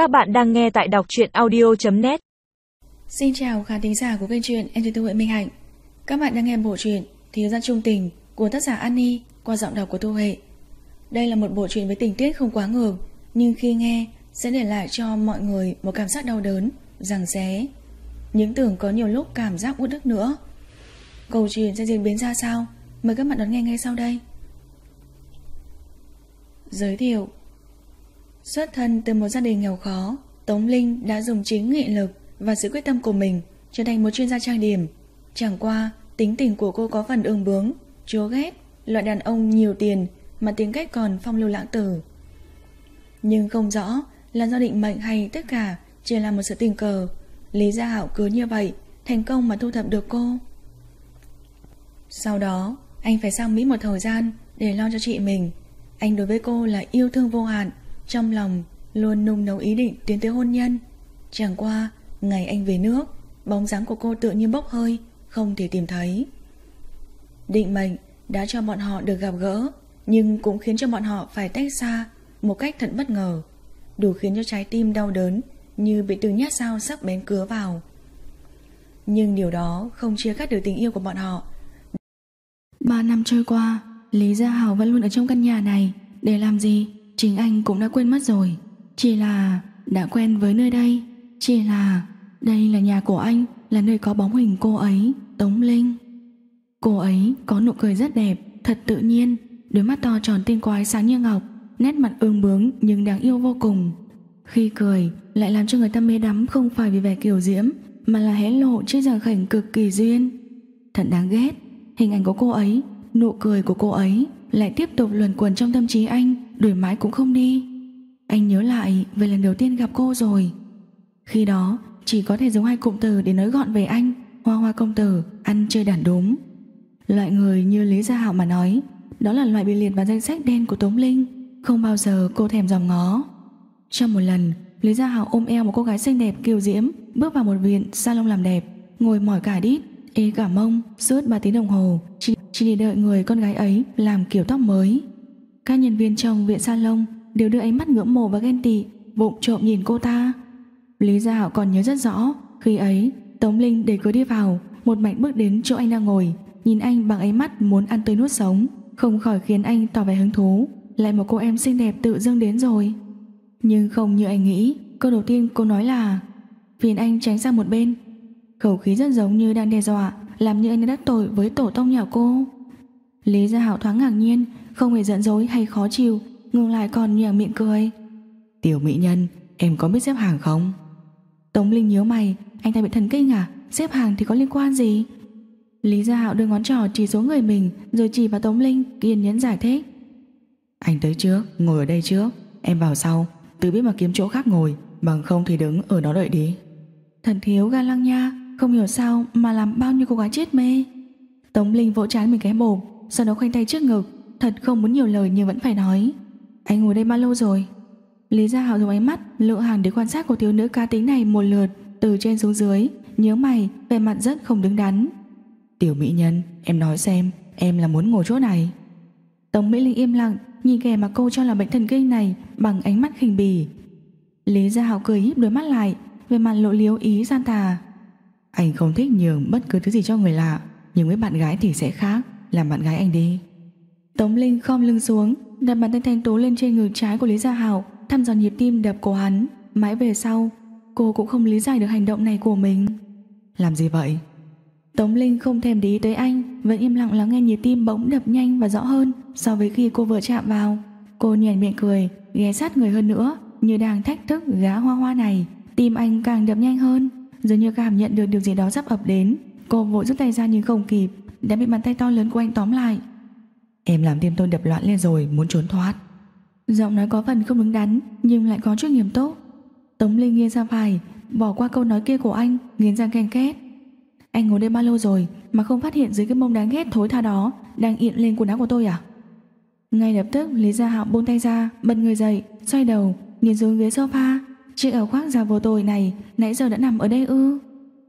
Các bạn đang nghe tại đọc truyện audio.net Xin chào khán thính giả của kênh truyện MC Huệ Minh Hạnh. Các bạn đang nghe bộ truyện Thiếu gia trung tình của tác giả Annie qua giọng đọc của Thu huệ. Đây là một bộ truyện với tình tiết không quá ngược Nhưng khi nghe sẽ để lại cho mọi người một cảm giác đau đớn, rằng xé Những tưởng có nhiều lúc cảm giác uất ức nữa. Câu chuyện sẽ diễn biến ra sao? Mời các bạn đón nghe ngay sau đây. Giới thiệu Xuất thân từ một gia đình nghèo khó, Tống Linh đã dùng chính nghị lực và sự quyết tâm của mình trở thành một chuyên gia trang điểm. Chẳng qua, tính tình của cô có phần ương bướng, chúa ghét, loại đàn ông nhiều tiền mà tính cách còn phong lưu lãng tử. Nhưng không rõ là do định mệnh hay tất cả chỉ là một sự tình cờ. Lý Gia Hạo cứ như vậy, thành công mà thu thập được cô. Sau đó, anh phải sang Mỹ một thời gian để lo cho chị mình. Anh đối với cô là yêu thương vô hạn, trong lòng luôn nung nấu ý định tiến tới hôn nhân. Chẳng qua, Ngày anh về nước, Bóng dáng của cô tự nhiên bốc hơi, Không thể tìm thấy. Định mệnh đã cho bọn họ được gặp gỡ, Nhưng cũng khiến cho bọn họ phải tách xa Một cách thật bất ngờ. Đủ khiến cho trái tim đau đớn Như bị từ nhát sao sắc bén cứa vào. Nhưng điều đó không chia cắt được tình yêu của bọn họ. Ba năm trôi qua, Lý Gia Hảo vẫn luôn ở trong căn nhà này. Để làm gì? Chính anh cũng đã quên mất rồi. Chỉ là đã quen với nơi đây. Chỉ là đây là nhà của anh, Là nơi có bóng hình cô ấy, Tống Linh. Cô ấy có nụ cười rất đẹp, Thật tự nhiên. Đôi mắt to tròn tinh quái sáng như ngọc, Nét mặt ương bướng nhưng đáng yêu vô cùng. Khi cười lại làm cho người ta mê đắm Không phải vì vẻ kiều diễm, Mà là hé lộ chiếc răng khảnh cực kỳ duyên. Thật đáng ghét, Hình ảnh của cô ấy, Nụ cười của cô ấy lại tiếp tục luẩn quẩn trong tâm trí anh đuổi mãi cũng không đi. Anh nhớ lại về lần đầu tiên gặp cô rồi. Khi đó chỉ có thể dùng hai cụm từ để nói gọn về anh. Hoa hoa công tử ăn chơi đàn đốm. Loại người như lý gia hạo mà nói đó là loại bị liệt vào danh sách đen của tống linh. Không bao giờ cô thèm dòm ngó. Trong một lần lý gia hạo ôm eo một cô gái xinh đẹp kiều diễm bước vào một viện salon làm đẹp ngồi mỏi cả đít ê cả mông suốt 3 tiếng đồng hồ chỉ, chỉ để đợi người con gái ấy làm kiểu tóc mới các nhân viên trong viện salon đều đưa ánh mắt ngưỡng mộ và ghen tị, bụng trộm nhìn cô ta. Lý Gia Hạo còn nhớ rất rõ, khi ấy Tống Linh để cửa đi vào, một mạnh bước đến chỗ anh đang ngồi, nhìn anh bằng ánh mắt muốn ăn tươi nuốt sống, không khỏi khiến anh tỏ vẻ hứng thú. Lại một cô em xinh đẹp tự dưng đến rồi. Nhưng không như anh nghĩ, câu đầu tiên cô nói là phiền anh tránh sang một bên. Khẩu khí rất giống như đang đe dọa, làm như anh đã đắc tội với tổ tông nhà cô. Lý Gia Hạo thoáng ngạc nhiên, không hề giận dỗi hay khó chịu, ngừng lại còn nhàng miệng cười. Tiểu mỹ nhân, em có biết xếp hàng không? Tống Linh nhớ mày, anh ta bị thần kinh à? Xếp hàng thì có liên quan gì? Lý Gia Hạo đưa ngón trỏ chỉ xuống người mình rồi chỉ vào Tống Linh kiên nhẫn giải thích. Anh tới trước, ngồi ở đây trước, em vào sau, tự biết mà kiếm chỗ khác ngồi, bằng không thì đứng ở đó đợi đi. Thần thiếu ga lăng nha, không hiểu sao mà làm bao nhiêu cô gái chết mê. Tống Linh vỗ chán mình cái mồm, sau đó khoanh tay trước ngực, thật không muốn nhiều lời nhưng vẫn phải nói. Anh ngồi đây bao lâu rồi? Lý Gia Hạo dùng ánh mắt lựa hàng để quan sát cô thiếu nữ ca tính này một lượt từ trên xuống dưới, nhớ mày, vẻ mặt rất không đứng đắn. Tiểu mỹ nhân, em nói xem, em là muốn ngồi chỗ này. Tống Mỹ Linh im lặng, nhìn kẻ mà cô cho là bệnh thần kinh này bằng ánh mắt khinh bỉ. Lý Gia Hạo cười híp đôi mắt lại, về mặt lộ liếu ý gian tà. Anh không thích nhường bất cứ thứ gì cho người lạ, nhưng với bạn gái thì sẽ khác, làm bạn gái anh đi. Tống Linh khom lưng xuống, đặt bàn tay thanh tú lên trên ngực trái của Lý Gia Hảo, thăm dò nhịp tim đập của hắn. Mãi về sau, cô cũng không lý giải được hành động này của mình. Làm gì vậy? Tống Linh không thèm để ý tới anh, vẫn im lặng lắng nghe nhịp tim bỗng đập nhanh và rõ hơn so với khi cô vừa chạm vào. Cô nhoẻn miệng cười, ghé sát người hơn nữa, như đang thách thức gã hoa hoa này. Tim anh càng đập nhanh hơn, dường như cảm nhận được điều gì đó sắp ập đến. Cô vội rút tay ra nhưng không kịp, đã bị bàn tay to lớn của anh tóm lại. Em làm tim tôi đập loạn lên rồi, Muốn trốn thoát. Giọng nói có phần không đứng đắn, Nhưng lại có chút nghiêm túc. Tống Linh nghiêng ra phải, Bỏ qua câu nói kia của anh, Nghiến răng khen két. Anh ngồi đây bao lâu rồi Mà không phát hiện dưới cái mông đáng ghét thối tha đó Đang hiện lên quần áo của tôi à? Ngay lập tức, Lý Gia Hạo buông tay ra, Bật người dậy, Xoay đầu, Nhìn xuống ghế sofa. Chiếc áo khoác già vô tội này, Nãy giờ đã nằm ở đây ư?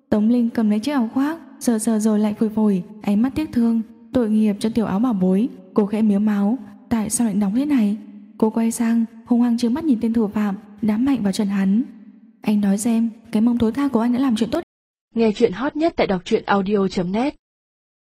Tống Linh cầm lấy chiếc áo khoác, Sờ sờ rồi lại phủi phủi, Ánh mắt tiếc thương, Tội nghiệp cho tiểu áo bảo bối. Cô khẽ miếu máu. Tại sao lại nóng thế này? Cô quay sang, hung hăng trừng mắt nhìn tên thủ phạm, Đá mạnh vào chân hắn. Anh nói xem, Cái mông tối tha của anh đã làm chuyện tốt. Nghe chuyện hot nhất tại đọc truyện audio.net